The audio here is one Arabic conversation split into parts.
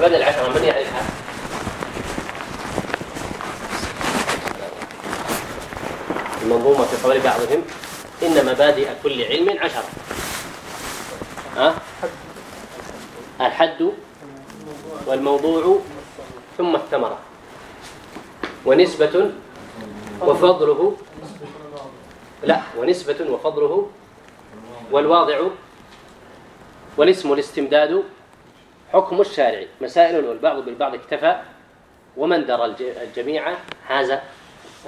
بعد العشرة من يعرفها؟ المنظومة في قول بعضهم إن مبادئ كل علم عشرة أه؟ الحد والموضوع ثم الثمرة ونسبة وفضله لا ونسبة وفضله والواضع والاسم الاستمداد حكم الشارع. مسائل والبعض بالبعض اكتفى ومن درى الجميع هذا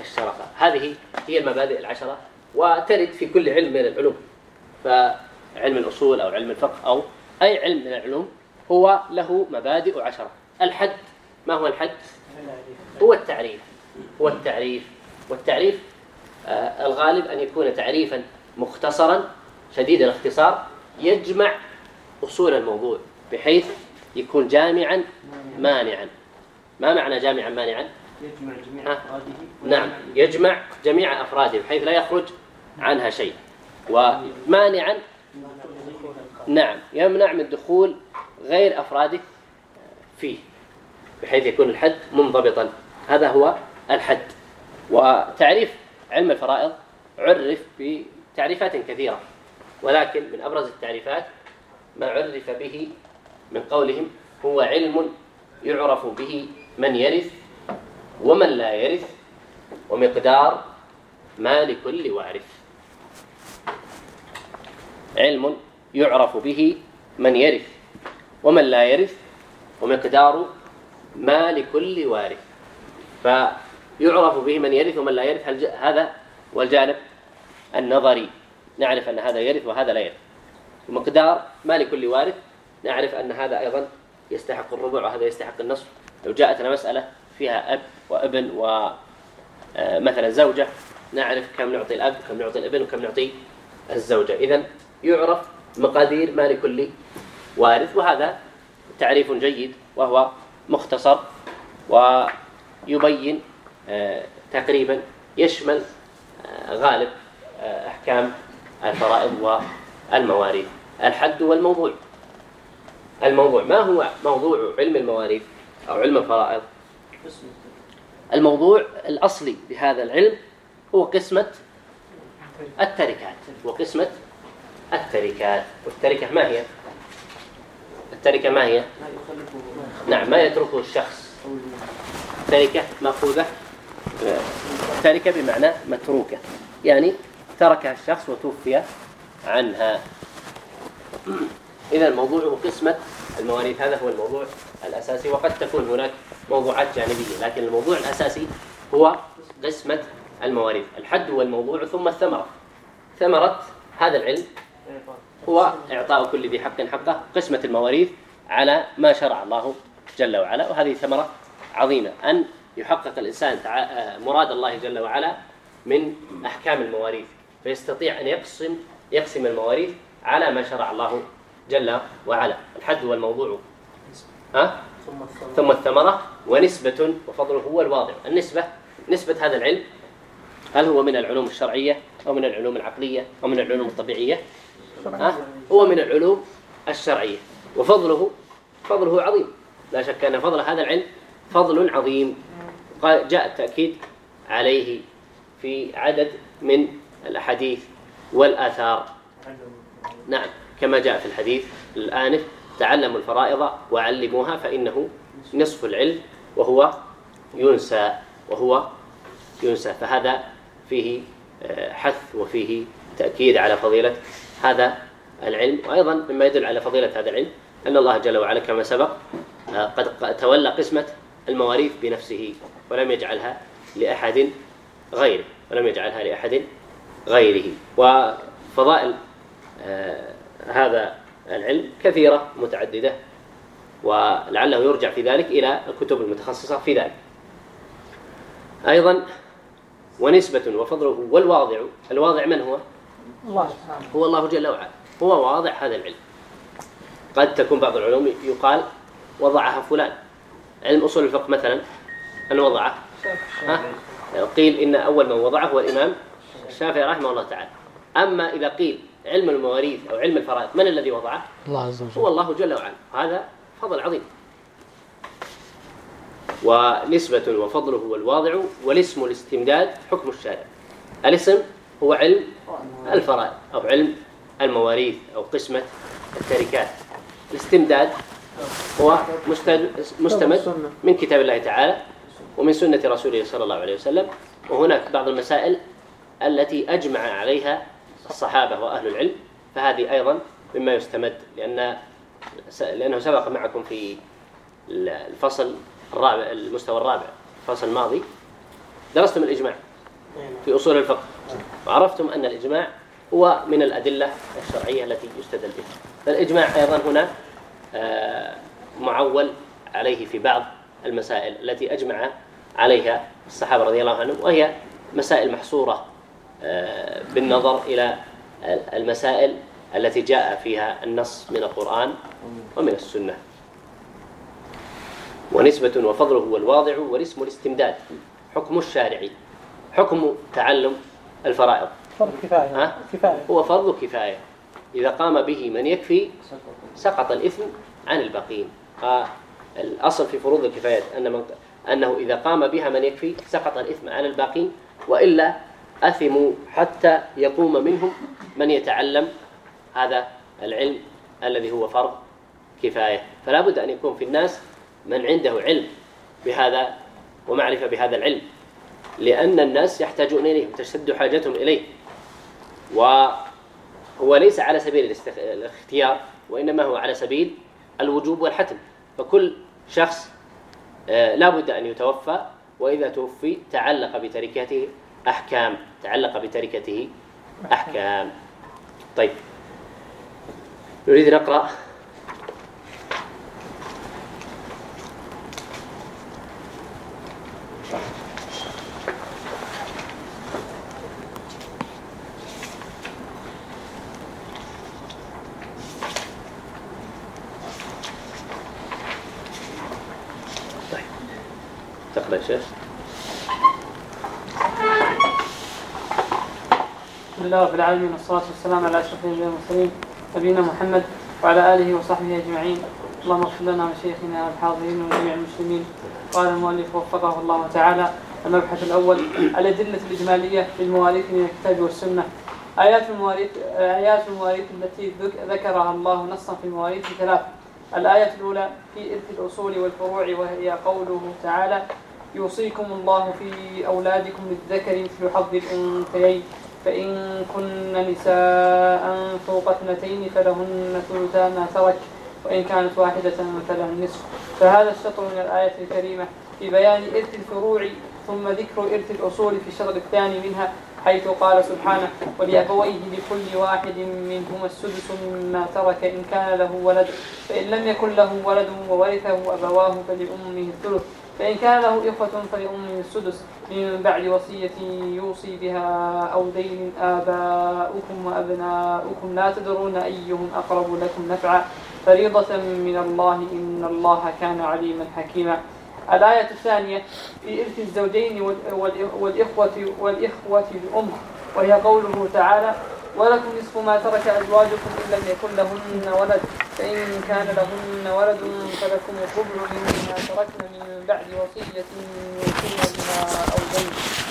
الشرف. هذه هي المبادئ العشرة وترد في كل علم من العلوم. فعلم الأصول أو علم الفقه أو أي علم من العلوم هو له مبادئ عشرة. الحد ما هو الحد؟ هو التعريف. هو التعريف. والتعريف آه، الغالب أن يكون تعريفا مختصرا شديد الاختصار يجمع أصول الموضوع بحيث يكون جامعا مانعا. ما معنى جامعا مانعا؟ يجمع جميع أفراده نعم يجمع جميع أفراده بحيث لا يخرج عنها شيء. ومانعا؟ نعم يمنع من دخول غير أفراده فيه بحيث يكون الحد منضبطا. هذا هو الحد. وتعريف علم الفرائض عرف بتعريفات كثيرة ولكن من أبرز التعريفات ما عرف به من قولهم هو علم يعرف به من يرث ومن لا يرث ومقدار ما لكل وارث. علم يعرف به من يرث ومن لا يرث ومقدار ما لكل وارث. فيعرف به من يرث ومن لا يرث. هذا والجانب النظري؟ نعرف أن هذا يرث وهذا لا يرث. ومقدار ما لكل وارث. نعرف أن هذا أيضا يستحق الربع وهذا يستحق النصف. لو جاءتنا مسألة فيها أب وابن ومثلا آه، زوجة نعرف كم نعطي الأب وكم نعطي الابن وكم نعطي الزوجة. إذا يعرف مقادير ما لكل وارث وهذا تعريف جيد وهو مختصر ويبين آه، تقريبا يشمل آه، غالب أحكام الفرائض والمواريث. الحد والموضوع. الموضوع ما هو موضوع علم المواريث أو علم الفرائض الموضوع الأصلي بهذا العلم هو قسمة التركات وقسمة التركات والتركة ما هي؟ التركة ما هي؟ نعم ما يتركه الشخص تركة مأخوذة تركة بمعنى متروكة يعني تركها الشخص وتوفي عنها إذا الموضوع هو قسمة. المواريث هذا هو الموضوع الأساسي وقد تكون هناك موضوعات جانبية لكن الموضوع الأساسي هو قسمة المواريث. الحد هو الموضوع ثم الثمرة. ثمرة هذا العلم هو إعطاء كل ذي حق حقه قسمة المواريث على ما شرع الله جل وعلا وهذه ثمرة عظيمة. أن يحقق الإنسان مراد الله جل وعلا من أحكام المواريث فيستطيع أن يقسم يقسم المواريث على ما شرع الله جل وعلا. الحد والموضوع. ها؟ ثم الثمرة ونسبة وفضله هو الواضع النسبة نسبة هذا العلم هل هو من العلوم الشرعية أو من العلوم العقلية أو من العلوم الطبيعية؟ ها؟ هو من العلوم الشرعية. وفضله فضله عظيم. لا شك أن فضل هذا العلم فضل عظيم. جاء التأكيد عليه في عدد من الأحاديث والآثار. نعم. كما جاء في الحديث الآنف تعلموا الفرائض وعلموها فإنه نصف العلم وهو ينسى وهو ينسى. فهذا فيه آه، حث وفيه تأكيد على فضيلة هذا العلم. وأيضا مما يدل على فضيلة هذا العلم أن الله جل وعلا كما سبق آه، قد تولى قسمة المواريث بنفسه ولم يجعلها لأحد غيره ولم يجعلها لأحد غيره. وفضائل آه، هذا العلم كثيرة متعددة ولعله يرجع في ذلك إلى الكتب المتخصصة في ذلك. أيضا ونسبة وفضله والواضع الواضع من هو؟ الله هو الله جل وعلا. هو واضع هذا العلم. قد تكون بعض العلوم يقال وضعها فلان. علم أصول الفقه مثلا أن وضعه؟ ها؟ قيل إن أول من وضعه هو الإمام الشافعي رحمه الله تعالى. أما إذا قيل علم المواريث أو علم الفرائض من الذي وضعه؟ الله عز وجل. هو الله جل وعلا. هذا فضل عظيم. ونسبة وفضله هو الواضع والاسم الاستمداد حكم الشارع. الاسم هو علم الفرائض أو علم المواريث أو قسمة التركات. الاستمداد هو مستمد من كتاب الله تعالى ومن سنة رسوله صلى الله عليه وسلم. وهناك بعض المسائل التي أجمع عليها الصحابة وأهل العلم فهذه أيضا مما يستمد لأن لأنه سبق معكم في الفصل الرابع المستوى الرابع الفصل الماضي. درستم الإجماع نعم. في أصول الفقه. نعم. وعرفتم أن الإجماع هو من الأدلة الشرعية التي يستدل بها. فالإجماع أيضا هنا آه، معول عليه في بعض المسائل التي أجمع عليها الصحابة رضي الله عنهم وهي مسائل محصورة آه، بالنظر إلى المسائل التي جاء فيها النص من القرآن ومن السنة. ونسبة وفضله هو الواضع والاسم الاستمداد. حكم الشارعي حكم تعلم الفرائض. فرض كفاية. كفاية. هو فرض كفاية. إذا قام به من يكفي سقط الإثم عن البقين. الأصل في فروض الكفايات أن من أنه إذا قام بها من يكفي سقط الإثم عن الباقين وإلا أثموا حتى يقوم منهم من يتعلم هذا العلم الذي هو فرض كفاية. فلا بد أن يكون في الناس من عنده علم بهذا ومعرفة بهذا العلم لأن الناس يحتاجون إليه وتشتد حاجتهم إليه. وهو ليس على سبيل الاختيار وإنما هو على سبيل الوجوب والحتم. فكل شخص آه، لا بد أن يتوفى وإذا توفي تعلق بتركته أحكام تعلق بتركته. أحكام. طيب. نريد نقرأ لله رب العالمين والصلاة والسلام على أشرف الأنبياء والمرسلين نبينا محمد وعلى آله وصحبه أجمعين. اللهم اغفر لنا وشيخنا الحاضرين وجميع المسلمين. قال المؤلف وفقه الله تعالى المبحث الأول الأدلة الإجمالية في المواريث من الكتاب والسنة. آيات المواريث آيات المواريث التي ذكرها الله نصا في المواريث ثلاث. الآية الأولى في إرث الأصول والفروع وهي قوله تعالى يوصيكم الله في أولادكم للذكر مثل حظ الأنثيين. فإن كن نساء فوق اثنتين فلهن ثلثا ما ترك وإن كانت واحدة فلها النصف. فهذا الشطر من الآية الكريمة في بيان إرث الفروع ثم ذكر إرث الأصول في الشطر الثاني منها حيث قال سبحانه ولأبويه لكل واحد منهما السدس مما ترك إن كان له ولد فإن لم يكن له ولد وورثه أبواه فلأمه الثلث. فإن كان له إخوة فلأم السدس من بعد وصية يوصي بها أو دين آباؤكم وأبناؤكم لا تدرون أيهم أقرب لكم نفعا. فريضة من الله إن الله كان عليما حكيما. الآية الثانية في إرث الزوجين والإخوة, والإخوة الأم وهي قوله تعالى ولكم نصف ما ترك أزواجكم إن لم يكن لهن ولد. فإن كان لهن ولد فلكم الربع مما تركن من بعد وصية يوصين أو دين.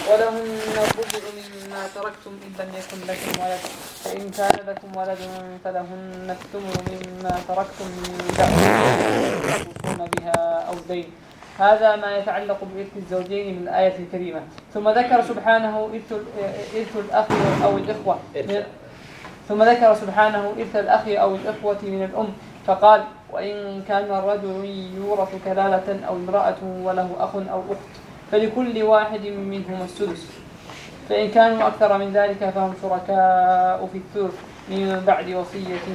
ولهن الربع مما تركتم إن لم يكن لكم ولد. فإن كان لكم ولد فلهن اكتموا مما تركتم من بعد وصية بها أو دين هذا ما يتعلق بإرث الزوجين من الآية الكريمة. ثم ذكر سبحانه إرث الأخ أو الإخوة ثم ذكر سبحانه إرث الأخ أو الإخوة من الأم فقال وإن كان الرجل يورث كلالة أو امرأة وله أخ أو أخت فلكل واحد منهما السدس. فإن كانوا أكثر من ذلك فهم شركاء في الثلث من بعد وصية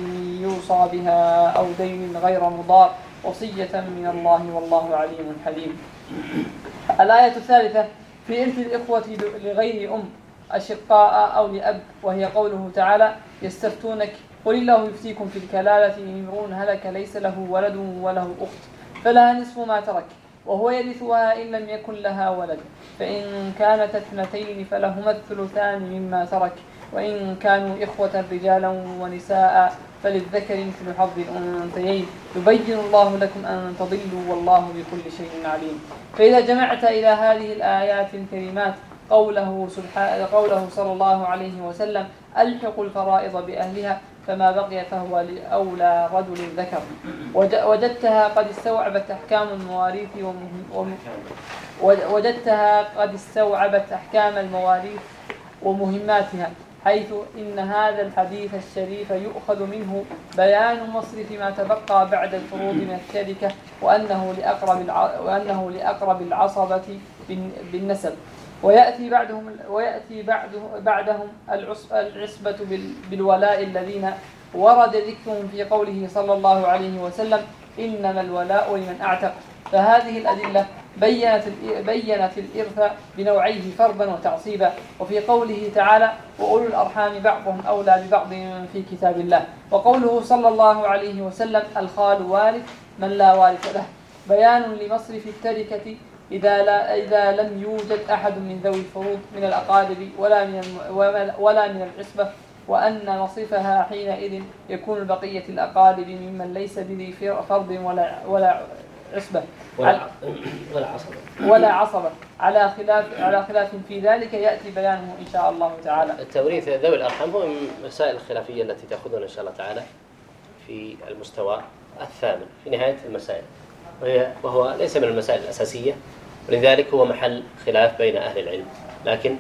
يوصى بها أو دين غير مضار. وصية من الله والله عليم حليم. الآية الثالثة في إرث الإخوة لغير أم أشقاء أو لأب وهي قوله تعالى يستفتونك قل الله يفتيكم في الكلالة يمرون هلك ليس له ولد وله أخت فلها نصف ما ترك وهو يرثها إن لم يكن لها ولد فإن كانت اثنتين فلهما الثلثان مما ترك. وإن كانوا إخوة رجالا ونساء فللذكر مثل حظ الأنثيين. يبين الله لكم أن تضلوا والله بكل شيء عليم. فإذا جمعت إلى هذه الآيات الكريمات قوله, قوله صلى الله عليه وسلم ألحق الفرائض بأهلها فما بقي فهو لأولى رجل ذكر. وجدتها قد استوعبت أحكام المواريث ومهم وجدتها قد استوعبت أحكام المواريث ومهماتها. حيث إن هذا الحديث الشريف يؤخذ منه بيان مصرف ما تبقى بعد الفروض من الشركة وأنه لأقرب, وأنه لأقرب العصبة بالنسب. ويأتي بعدهم, ويأتي بعده بعدهم العصبة بالولاء الذين ورد ذكرهم في قوله صلى الله عليه وسلم إنما الولاء لمن أعتق. فهذه الأدلة بينت بينت الإرث بنوعيه فرضا وتعصيبا. وفي قوله تعالى وأولو الأرحام بعضهم أولى ببعض في كتاب الله. وقوله صلى الله عليه وسلم الخال وارث من لا وارث له. بيان لمصرف التركة إذا, لا إذا لم يوجد أحد من ذوي الفروض من الأقارب ولا من, ولا من العصبة وأن مصرفها حينئذ يكون بقية الأقارب ممن ليس بذي فرض ولا, ولا عصبة ولا عصبة ولا عصبة على خلاف على خلاف في ذلك يأتي بيانه إن شاء الله تعالى. التوريث ذوي الأرحام هو من المسائل الخلافية التي تأخذنا إن شاء الله تعالى في المستوى الثامن في نهاية المسائل. وهي وهو ليس من المسائل الأساسية ولذلك هو محل خلاف بين أهل العلم. لكن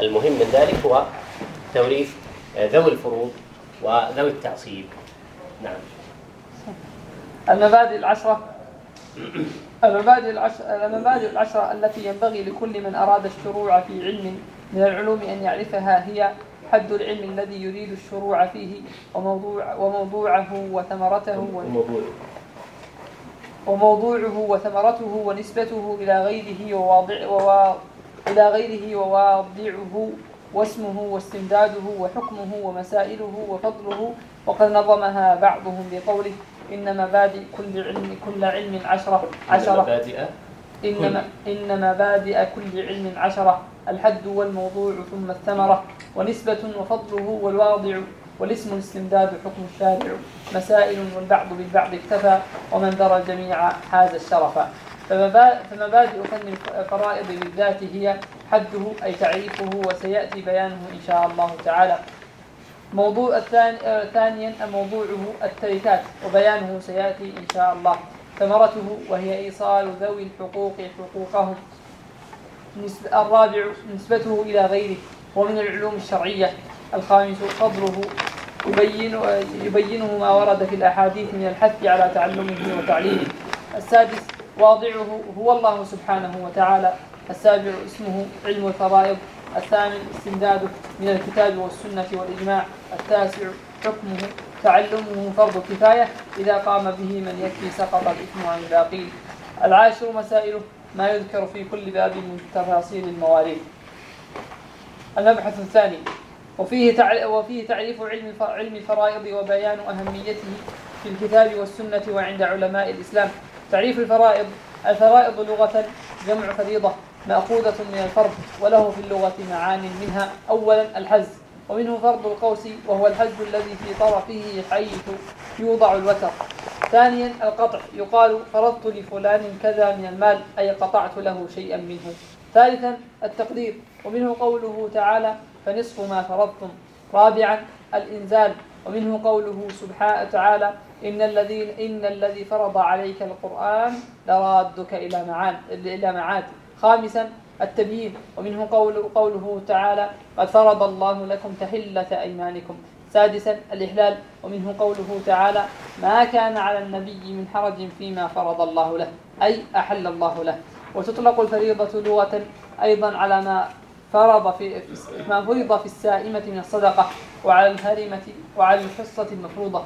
المهم من ذلك هو توريث ذوي الفروض وذوي التعصيب. نعم. المبادئ العشرة. المبادئ العشر المبادئ العشرة التي ينبغي لكل من أراد الشروع في علم من العلوم أن يعرفها هي حد العلم الذي يريد الشروع فيه وموضوع وموضوعه وثمرته وموضوعه وثمرته ونسبته إلى غيره وواضع إلى غيره وواضعه واسمه واستمداده وحكمه ومسائله وفضله وقد نظمها بعضهم بقوله إن مبادئ كل علم كل علم عشرة عشرة. إنما إن, مبادئ كل علم عشرة. الحد والموضوع ثم الثمرة. ونسبة وفضله والواضع. والاسم الاستمداد حكم الشارع. مسائل والبعض بالبعض اكتفى. ومن درى الجميع حاز الشرف. فمبادئ فن الفرائض بالذات هي حده أي تعريفه. وسيأتي بيانه إن شاء الله تعالى. موضوع آه، ثانيا موضوعه التركات وبيانه سيأتي إن شاء الله. ثمرته وهي إيصال ذوي الحقوق حقوقهم. الرابع نسبته إلى غيره ومن العلوم الشرعية. الخامس قدره يبين آه، يبينه ما ورد في الأحاديث من الحث على تعلمه وتعليمه. السادس واضعه هو الله سبحانه وتعالى. السابع اسمه علم الفرائض. الثامن استمداده من الكتاب والسنة والإجماع التاسع حكمه تعلمه فرض كفاية إذا قام به من يكفي سقط الإثم عن الباقين العاشر مسائله ما يذكر في كل باب من تفاصيل المواريث. المبحث الثاني وفيه وفيه تعريف علم علم الفرائض وبيان أهميته في الكتاب والسنة وعند علماء الإسلام. تعريف الفرائض الفرائض لغة جمع فريضة مأخوذة من الفرض وله في اللغة معان منها. أولا الحز ومنه فرض القوس وهو الحز الذي في طرفه حيث يوضع الوتر. ثانيا القطع يقال فرضت لفلان كذا من المال أي قطعت له شيئا منه. ثالثا التقدير ومنه قوله تعالى فنصف ما فرضتم. رابعا الإنزال ومنه قوله سبحانه تعالى إن الذين إن الذي فرض عليك القرآن لرادك إلى معاد إلى معاد. خامسا التبيين. ومنه قول قوله تعالى قد فرض الله لكم تحلة أيمانكم. سادسا الإحلال. ومنه قوله تعالى ما كان على النبي من حرج فيما فرض الله له. أي أحل الله له. وتطلق الفريضة لغة أيضا على ما فرض في ما فرض في السائمة من الصدقة وعلى الهرمة وعلى الحصة المفروضة.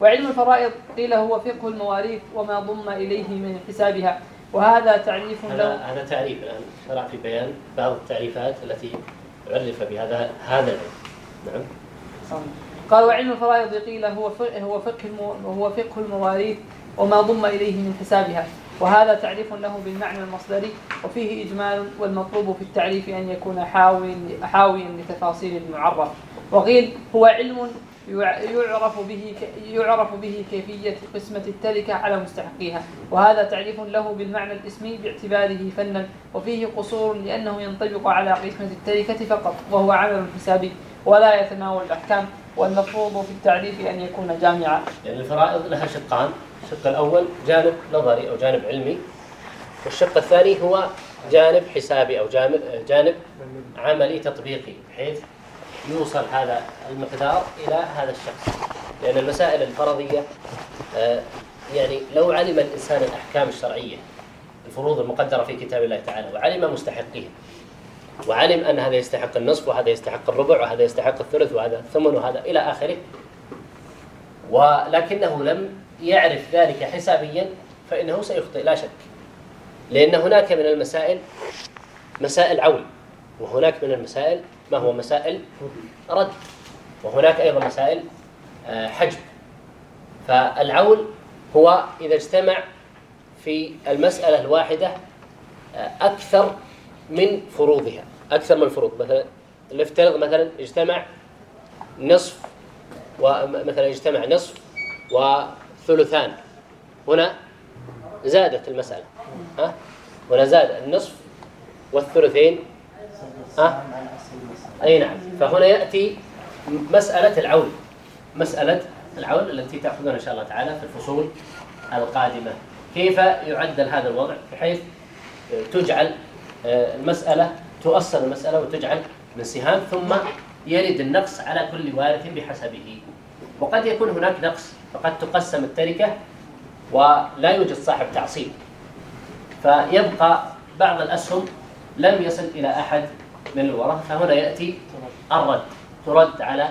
وعلم الفرائض قيل هو فقه المواريث وما ضم إليه من حسابها. وهذا تعريف له. هذا تعريف الآن. شرع في بيان بعض التعريفات التي عرف بهذا هذا العلم. نعم. قال وعلم الفرائض قيل هو فقه هو فقه هو فقه المواريث وما ضم إليه من حسابها. وهذا تعريف له بالمعنى المصدري وفيه إجمال والمطلوب في التعريف أن يكون حاويا حاويا لتفاصيل المعرف. وقيل هو علم يعرف به يعرف به كيفية قسمة التركة على مستحقيها. وهذا تعريف له بالمعنى الاسمي باعتباره فنا وفيه قصور لأنه ينطبق على قسمة التركة فقط وهو عمل حسابي ولا يتناول الأحكام والمفروض في التعريف أن يكون جامعا. يعني الفرائض لها شقان. الشق الأول جانب نظري أو جانب علمي والشق الثاني هو جانب حسابي أو جانب عملي تطبيقي بحيث يوصل هذا المقدار إلى هذا الشخص. لأن المسائل الفرضية آه، يعني لو علم الإنسان الأحكام الشرعية الفروض المقدرة في كتاب الله تعالى وعلم مستحقيها وعلم أن هذا يستحق النصف وهذا يستحق الربع وهذا يستحق الثلث وهذا الثمن وهذا إلى آخره ولكنه لم يعرف ذلك حسابيا فإنه سيخطئ لا شك. لأن هناك من المسائل مسائل عول وهناك من المسائل ما هو مسائل رد وهناك أيضا مسائل آه، حجب. فالعول هو إذا اجتمع في المسألة الواحدة آه، أكثر من فروضها. أكثر من الفروض. مثلا نفترض مثلا اجتمع نصف ومثلا اجتمع نصف وثلثان. هنا زادت المسألة. ها؟ هنا زاد النصف والثلثين. ها؟ أي نعم. فهنا يأتي مسألة العول مسألة العول التي تأخذنا إن شاء الله تعالى في الفصول القادمة. كيف يعدل هذا الوضع؟ بحيث تجعل آه، المسألة تؤصل المسألة وتجعل من سهام ثم يرد النقص على كل وارث بحسبه. وقد يكون هناك نقص. فقد تقسم التركة ولا يوجد صاحب تعصيب. فيبقى بعض الأسهم لم يصل إلى أحد من الورثة. فهنا يأتي الرد. ترد على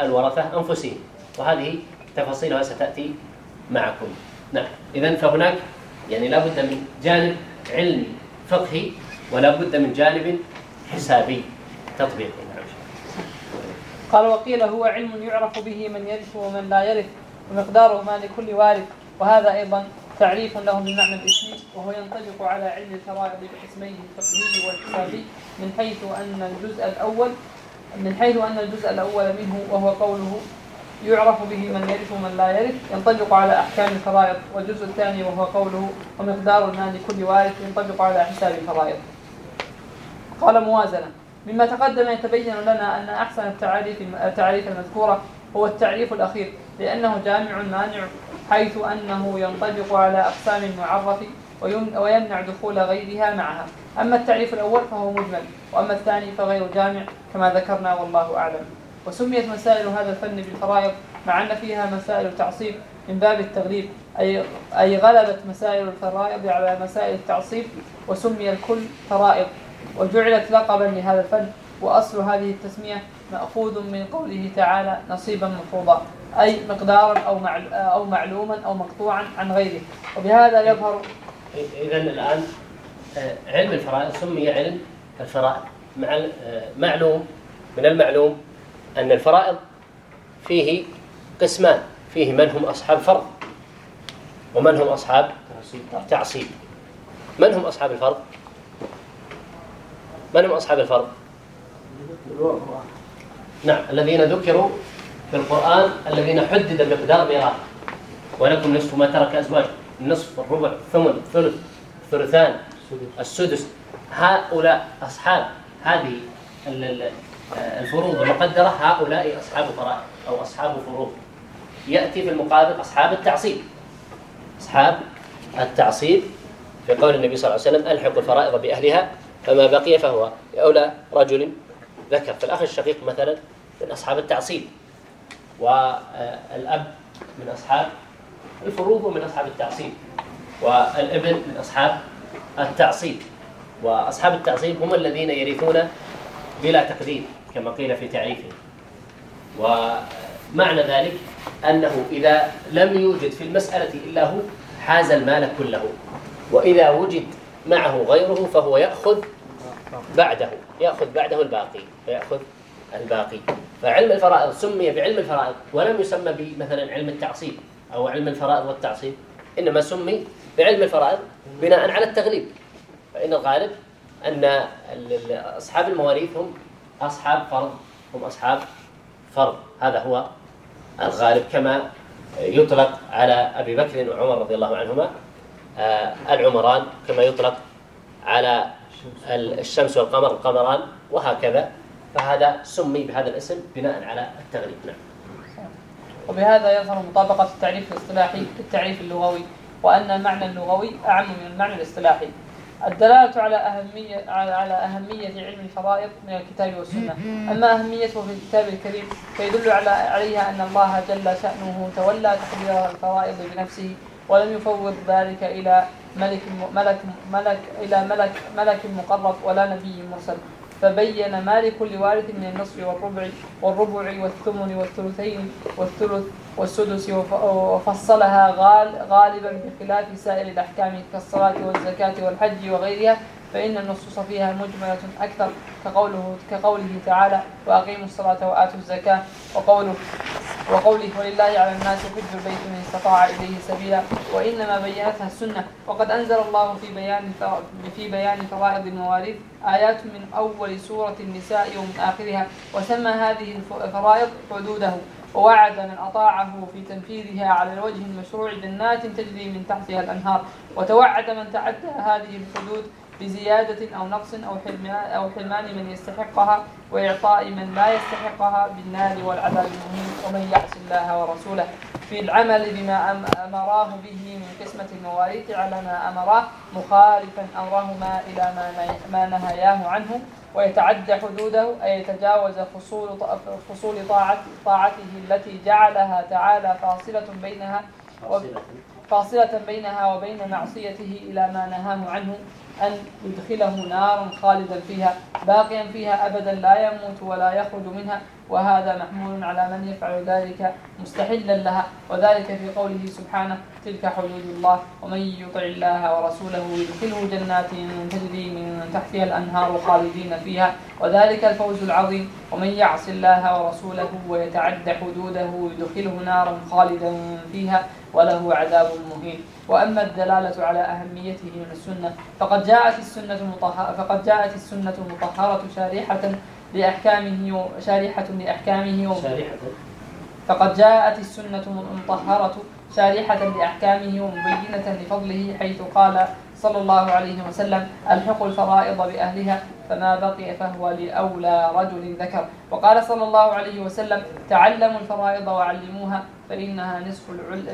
الورثة أنفسهم. وهذه تفاصيلها ستأتي معكم. نعم. إذا فهناك يعني لا بد من جانب علمي فقهي ولا بد من جانب حسابي تطبيقي. نعم. قال وقيل هو علم يعرف به من يرث ومن لا يرث ومقداره ما لكل وارث. وهذا أيضا تعريف له بالمعنى الاسمي وهو ينطبق على علم الفرائض بقسميه الفقهي والحسابي من حيث أن الجزء الأول من حيث أن الجزء الأول منه وهو قوله يعرف به من يرث ومن لا يرث ينطبق على أحكام الفرائض والجزء الثاني وهو قوله ومقدار المال لكل وارث ينطبق على حساب الفرائض. قال موازنه مما تقدم يتبين لنا أن أحسن التعاريف التعاريف المذكورة هو التعريف الأخير لأنه جامع مانع حيث أنه ينطبق على أقسام المعرف ويمنع دخول غيرها معها. أما التعريف الأول فهو مجمل وأما الثاني فغير جامع كما ذكرنا والله أعلم. وسميت مسائل هذا الفن بالفرائض مع أن فيها مسائل تعصيب من باب التغليب أي, أي غلبت مسائل الفرائض على مسائل التعصيب وسمي الكل فرائض. وجعلت لقبا لهذا الفن وأصل هذه التسمية مأخوذ من قوله تعالى نصيبا مفروضا أي مقدارا أو أو معلوما أو مقطوعا عن غيره وبهذا يظهر إذا الآن آه، علم الفرائض سمي علم الفرائض آه، معلوم من المعلوم أن الفرائض فيه قسمان فيه من هم أصحاب فرض ومن هم أصحاب تعصيب من هم أصحاب الفرض؟ من هم أصحاب الفرض؟ نعم. الذين ذكروا في القرآن الذين حدد مقدار ميراث. ولكم نصف ما ترك أزواج. النصف الربع الثمن الثلث الثلثان السدس. هؤلاء أصحاب هذه الفروض المقدرة هؤلاء أصحاب فرائض أو أصحاب فروض يأتي في المقابل أصحاب التعصيب. أصحاب التعصيب في قول النبي صلى الله عليه وسلم ألحق الفرائض بأهلها فما بقي فهو. أولى رجل ذكر. فالأخ الشقيق مثلا من أصحاب التعصيب. والأب من أصحاب الفروض ومن أصحاب التعصيب. والابن من أصحاب التعصيب. وأصحاب التعصيب هم الذين يرثون بلا تقديم كما قيل في تعريفه. ومعنى ذلك أنه إذا لم يوجد في المسألة إلا هو حاز المال كله. وإذا وجد معه غيره فهو يأخذ بعده يأخذ بعده الباقي فيأخذ الباقي. فعلم الفرائض سمي بعلم الفرائض ولم يسمى بمثلا علم التعصيب أو علم الفرائض والتعصيب. إنما سمي بعلم الفرائض بناء على التغليب. فإن الغالب أن أصحاب المواريث هم أصحاب فرض هم أصحاب فرض. هذا هو الغالب كما يطلق على أبي بكر وعمر رضي الله عنهما آه، العمران كما يطلق على الشمس والقمر القمران وهكذا. فهذا سمي بهذا الاسم بناء على التغريب نعم. وبهذا يظهر مطابقة التعريف الاصطلاحي للتعريف اللغوي وأن المعنى اللغوي أعم من المعنى الاصطلاحي. الدلالة على أهمية على أهمية علم الفرائض من الكتاب والسنة. أما أهميته في الكتاب الكريم فيدل على عليها أن الله جل شأنه تولى تقدير الفرائض بنفسه ولم يفوض ذلك إلى ملك ملك ملك إلى ملك ملك مقرب ولا نبي مرسل. فبين ما لكل وارث من النصف والربع والربع والثمن والثلثين والثلث والسدس وفصلها غالبا بخلاف سائر الأحكام كالصلاة والزكاة والحج وغيرها فإن النصوص فيها مجملة أكثر كقوله, كقوله تعالى وأقيموا الصلاة وآتوا الزكاة وقوله وقوله ولله على الناس حج البيت من استطاع إليه سبيلا وإنما بينتها السنة. وقد أنزل الله في بيان في بيان فرائض المواريث آيات من أول سورة النساء ومن آخرها وسمى هذه الفرائض حدوده. ووعد من أطاعه في تنفيذها على الوجه المشروع جنات تجري من تحتها الأنهار. وتوعد من تعدى هذه الحدود بزيادة أو نقص أو حرمان, أو حرمان من يستحقها وإعطاء من لا يستحقها بالنار والعذاب المهين. ومن يعص الله ورسوله في العمل بما أمراه به من قسمة المواريث على ما أمراه مخالفا أمرهما إلى ما, ما نهياه عنه. ويتعدى حدوده أي يتجاوز فصول, فصول طاعته, طاعته التي جعلها تعالى فاصلة بينها فاصلة بينها وبين معصيته إلى ما نهاه عنه. أن يدخله نارا خالدا فيها باقيا فيها أبدا لا يموت ولا يخرج منها. وهذا محمول على من يفعل ذلك مستحلا لها. وذلك في قوله سبحانه تلك حدود الله ومن يطع الله ورسوله يدخله جنات تجري من تحتها الأنهار خالدين فيها. وذلك الفوز العظيم ومن يعص الله ورسوله ويتعد حدوده يدخله نارا خالدا فيها وله عذاب مهين. وأما الدلالة على أهميته من السنة فقد جاءت السنة المطهرة فقد جاءت السنة المطهرة شريحة لأحكامه شريحة لأحكامه شريحة فقد جاءت السنة المطهرة شريحة لأحكامه ومبينة لفضله حيث قال صلى الله عليه وسلم الحق الفرائض بأهلها فما بقي فهو لأولى رجل ذكر. وقال صلى الله عليه وسلم تعلموا الفرائض وعلموها فإنها نصف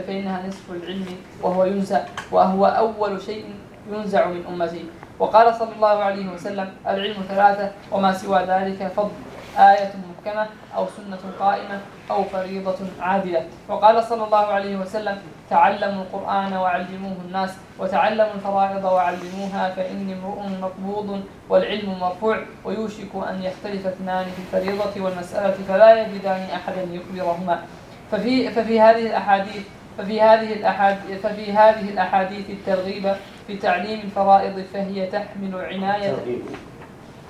فإنها نصف العلم وهو ينسى وهو أول شيء ينزع من أمتي. وقال صلى الله عليه وسلم العلم ثلاثة وما سوى ذلك فضل. آية محكمة أو سنة قائمة أو فريضة عادلة. وقال صلى الله عليه وسلم تعلموا القرآن وعلموه الناس وتعلموا الفرائض وعلموها فإني امرؤ مقبوض والعلم مرفوع ويوشك أن يختلف اثنان في الفريضة والمسألة فلا يجدان أحدا يخبرهما. ففي, ففي هذه الأحاديث ففي هذه الأحاديث ففي هذه الأحاديث الترغيب في تعليم الفرائض فهي تحمل عناية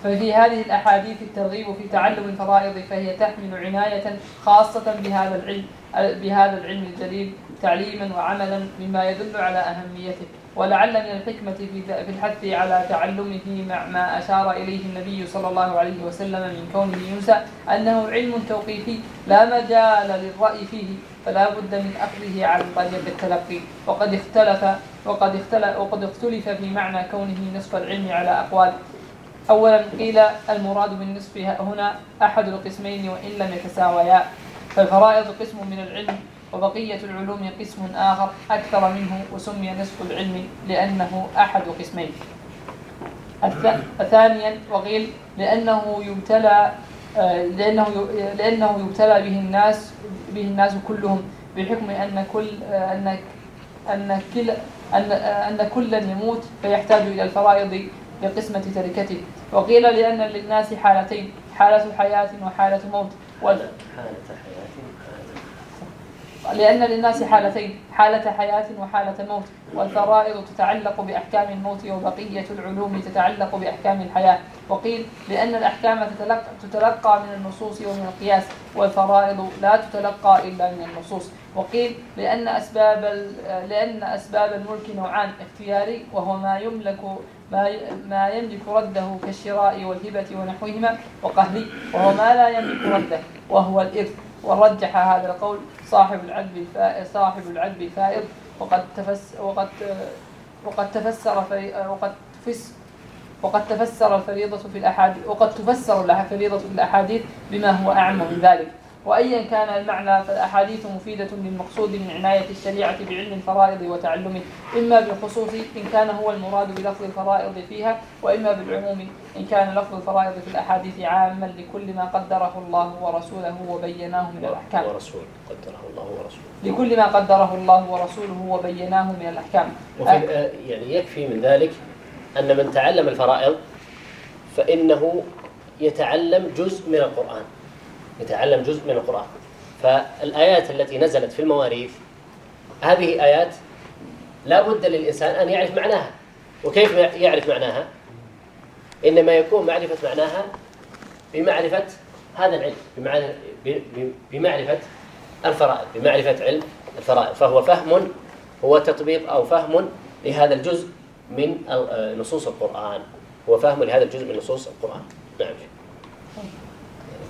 ففي هذه الأحاديث الترغيب في تعلم الفرائض فهي تحمل عناية خاصة بهذا العلم بهذا العلم الجليل تعليما وعملا مما يدل على أهميته. ولعل من الحكمة في الحث على تعلمه مع ما أشار إليه النبي صلى الله عليه وسلم من كونه ينسى أنه علم توقيفي لا مجال للرأي فيه فلا بد من أخذه على طريق التلقي. وقد اختلف وقد اختلف, وقد اختلف في معنى كونه نصف العلم على أقوال. اولا قيل المراد بالنصف هنا أحد القسمين وإن لم يتساويا. فالفرائض قسم من العلم وبقية العلوم قسم آخر أكثر منه وسمي نصف العلم لأنه أحد قسمين. ثانيا وقيل لأنه يبتلى لأنه لأنه يبتلى به الناس به الناس كلهم بحكم أن كل أن أن كل أن أن كلا يموت فيحتاج إلى الفرائض بقسمة تركته وقيل لأن للناس حالتين حالة حياة وحالة موت حالة حياة لأن للناس حالتين حالة حياة وحالة موت والفرائض تتعلق بأحكام الموت وبقية العلوم تتعلق بأحكام الحياة. وقيل لأن الأحكام تتلقى, تتلقى من النصوص ومن القياس. والفرائض لا تتلقى إلا من النصوص. وقيل لأن أسباب, لأن أسباب الملك نوعان اختياري وهو ما يملك ما يملك رده كالشراء والهبة ونحوهما وقهل وهو ما لا يملك رده وهو الإرث. ورجح هذا القول صاحب العدل صاحب العدل الفائض وقد تفس وقد وقد تفسر وقد فس وقد تفسر الفريضة في الأحاديث وقد تفسر الفريضة في الأحاديث بما هو أعم من ذلك. وأيا كان المعنى فالأحاديث مفيدة للمقصود من عناية الشريعة بعلم الفرائض وتعلمه إما بالخصوص إن كان هو المراد بلفظ الفرائض فيها وإما بالعموم إن كان لفظ الفرائض في الأحاديث عاما لكل ما قدره الله ورسوله وبيناه من الأحكام. ورسول قدره الله ورسوله. لكل ما قدره الله ورسوله وبيناه من الأحكام. وفي يعني يكفي من ذلك أن من تعلم الفرائض فإنه يتعلم جزء من القرآن. يتعلم جزء من القرآن. فالآيات التي نزلت في المواريث هذه آيات لا بد للإنسان أن يعرف معناها. وكيف يعرف معناها؟ إنما يكون معرفة معناها بمعرفة هذا العلم بمعرفة الفرائض بمعرفة علم الفرائض. فهو فهم هو تطبيق أو فهم لهذا الجزء من نصوص القرآن. هو فهم لهذا الجزء من نصوص القرآن. نعم.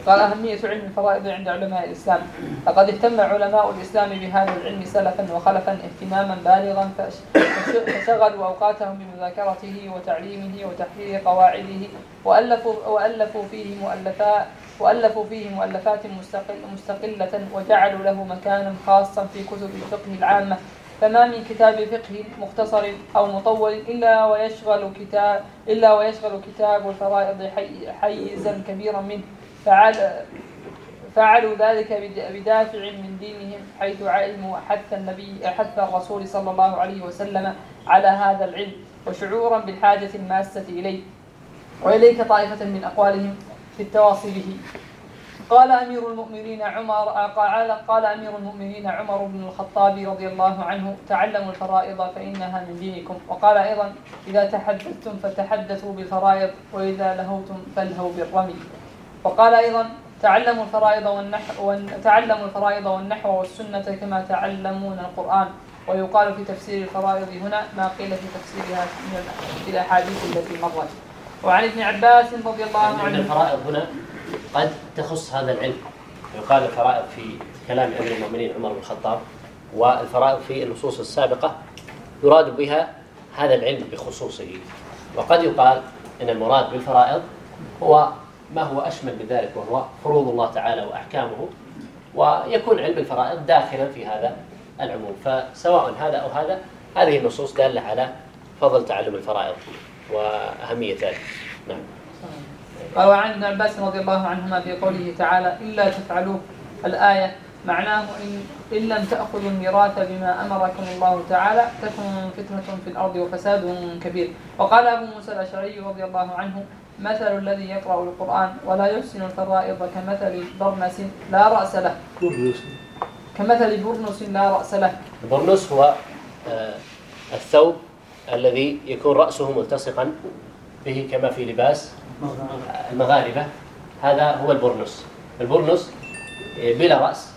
قال أهمية علم الفرائض عند علماء الإسلام. لقد اهتم علماء الإسلام بهذا العلم سلفا وخلفا اهتماما بالغا فشغلوا أوقاتهم بمذاكرته وتعليمه وتحرير قواعده وألفوا, وألفوا فيه مؤلفات وألفوا فيه مؤلفات مستقل مستقلة وجعلوا له مكانا خاصا في كتب الفقه العامة. فما من كتاب فقه مختصر أو مطول إلا ويشغل كتاب إلا ويشغل كتاب الفرائض حيزا كبيرا منه. فعل فعلوا ذلك بدافع من دينهم حيث علموا حث النبي حث الرسول صلى الله عليه وسلم على هذا العلم وشعورا بالحاجة الماسة إليه. وإليك طائفة من أقوالهم في التواصي به. قال أمير المؤمنين عمر قال قال أمير المؤمنين عمر بن الخطاب رضي الله عنه تعلموا الفرائض فإنها من دينكم. وقال أيضا إذا تحدثتم فتحدثوا بالفرائض وإذا لهوتم فالهوا بالرمي. وقال أيضا تعلموا الفرائض والنحو تعلموا الفرائض والنحو والسنة كما تعلمون القرآن. ويقال في تفسير الفرائض هنا ما قيل في تفسيرها من الأحاديث التي مرت. وعن ابن عباس رضي الله يعني عنه. يعني الفرائض هنا قد تخص هذا العلم. يقال الفرائض في كلام أمير المؤمنين عمر بن الخطاب والفرائض في النصوص السابقة يراد بها هذا العلم بخصوصه. وقد يقال أن المراد بالفرائض هو ما هو أشمل من ذلك وهو فروض الله تعالى وأحكامه ويكون علم الفرائض داخلا في هذا العموم. فسواء هذا أو هذا هذه النصوص دالة على فضل تعلم الفرائض وأهمية ذلك نعم. روى عن ابن عباس رضي الله عنهما في قوله تعالى إلا تفعلوه. الآية معناه إن, إن لم تأخذوا الميراث بما أمركم الله تعالى تكن فتنة في الأرض وفساد كبير. وقال أبو موسى الأشعري رضي الله عنه مثل الذي يقرأ القرآن ولا يحسن الفرائض كمثل برنس لا رأس له. برنس. كمثل برنس لا رأس له. البرنس هو آه، الثوب الذي يكون رأسه ملتصقا به كما في لباس المغاربة. هذا هو البرنس. البرنس آه، بلا رأس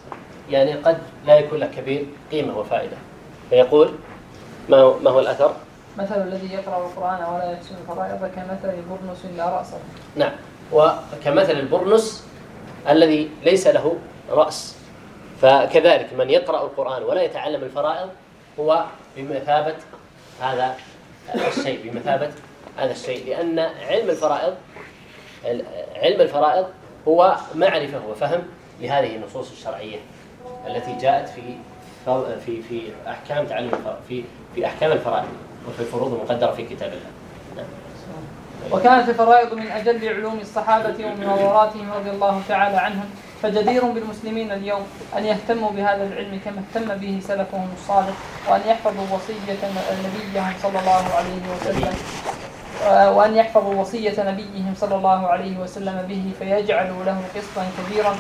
يعني قد لا يكون له كبير قيمة وفائدة. فيقول ما هو الأثر؟ مثل الذي يقرأ القرآن ولا يحسن الفرائض كمثل البرنس لا رأس نعم. وكمثل البرنس الذي ليس له رأس. فكذلك من يقرأ القرآن ولا يتعلم الفرائض هو بمثابة هذا الشيء بمثابة هذا الشيء. لأن علم الفرائض علم الفرائض هو معرفة وفهم لهذه النصوص الشرعية التي جاءت في في في أحكام تعلم في في أحكام الفرائض. وفي الفروض المقدرة في كتاب الله. نعم. وكانت الفرائض من أجل علوم الصحابة ومن ومنظراتهم رضي الله تعالى عنهم فجدير بالمسلمين اليوم أن يهتموا بهذا العلم كما اهتم به سلفهم الصالح وأن يحفظوا وصية نبيهم صلى الله عليه وسلم آه، وأن يحفظوا وصية نبيهم صلى الله عليه وسلم به فيجعلوا له قسطا كبيرا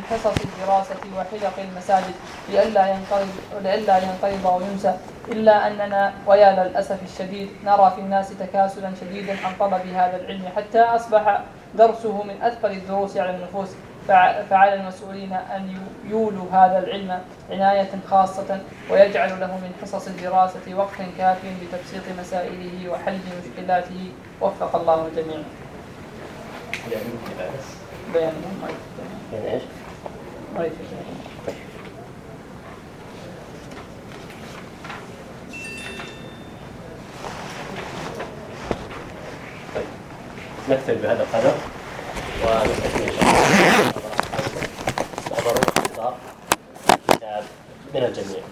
من حصص الدراسة وحلق المساجد لئلا ينقرض لئلا ينقرض وينسى إلا أننا ويا للأسف الشديد نرى في الناس تكاسلا شديدا عن طلب هذا العلم حتى أصبح درسه من أثقل الدروس على النفوس فعلى المسؤولين أن يولوا هذا العلم عناية خاصة ويجعل له من حصص الدراسة وقتا كافيا لتبسيط مسائله وحل مشكلاته وفق الله الجميع. بيان مهم إيش؟ نكتفي بهذا القدر ونستكمل ان شاء الله بعض الركن كتاب من الجميع